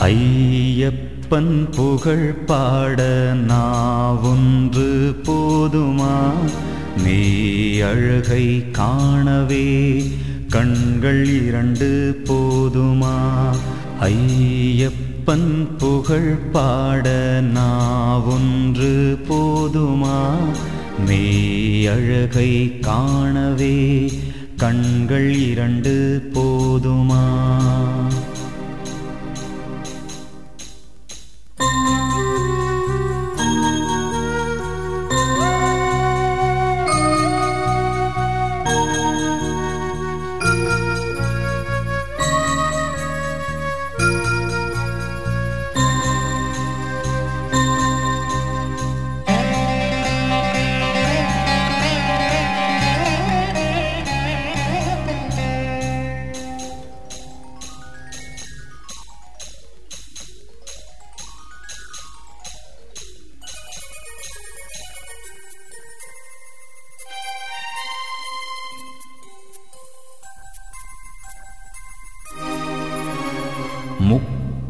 ஐயப்பன் புகழ் பாட நாவொன்று போதுமா? நீ அழகை காணவே கண்கள் இரண்டு போதுமா? ஐயப்பன் புகழ் பாட நாவொன்று போதுமா? நீ அழகை காணவே கண்கள் இரண்டு போதுமா?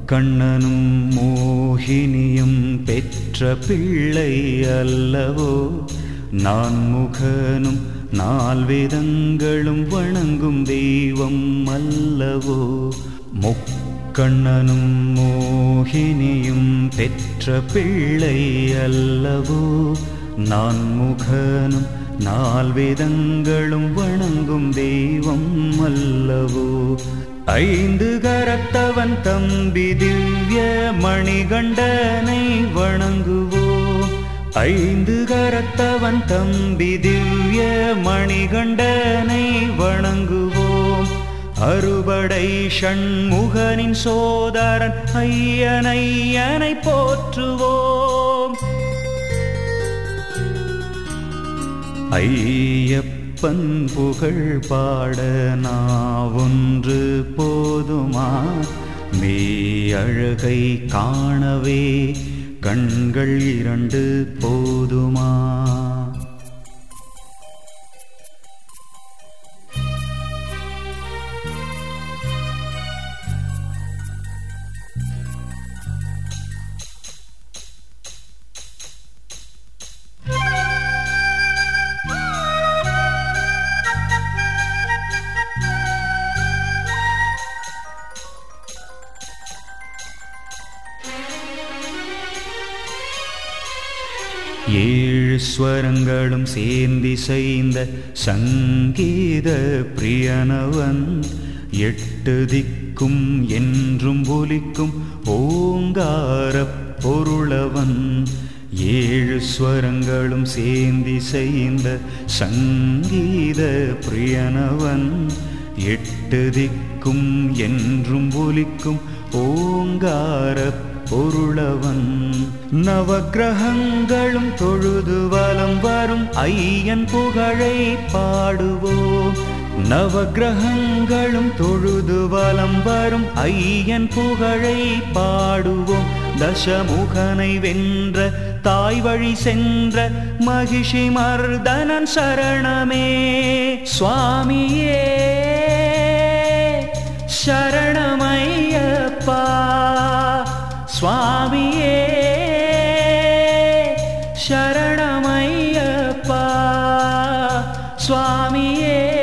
கண்ணனும் மோகினியும் பெற்ற பிள்ளை அல்லவோ? நான் முகனும் நால்வேதங்களும் வணங்கும் தெய்வம் அல்லவோ? முக்கண்ணனும் மோகினியும் பெற்ற பிள்ளை அல்லவோ? நான் முகனும் நால்வேதங்களும் வணங்கும் தெய்வம் அல்லவோ? ஐந்து கரத்தவன் தம்பி திவ்ய மணிகண்டனை வணங்குவோம். ஐந்து கரத்தவன் தம்பி திவ்ய மணிகண்டனை வணங்குவோம். அறுபடை ஷண்முகனின் சோதரன் ஐயன் ஐயனை போற்றுவோம். ஐயப்ப புகழ் பாட நாவொன்று போதுமா? மே அழகை காணவே கண்கள் இரண்டு போதுமா? ஏழு ஸ்வரங்களும் சேர்ந்தி செய்த சங்கீத பிரியனவன். எட்டு திக்கும் என்றும் ஒலிக்கும் ஓங்கார பொருளவன். ஏழு ஸ்வரங்களும் சேர்ந்தி செய்த சங்கீத பிரியனவன். எட்டு திக்கும் என்றும் ஒலிக்கும் ஓங்கார பொருளவன். நவகிரகங்களும் தொழுது வலம் வரும் ஐயன் புகழை பாடுவோம். நவகிரகங்களும் தொழுது வலம் வரும் ஐயன் புகழை பாடுவோம். தசமுகனை வென்ற தாய் வழி சென்ற மகிஷி மர்தனன் சரணமே. சுவாமியே சரணமையப்பா. स्वामिये शरणमय्यप्पा स्वामिये।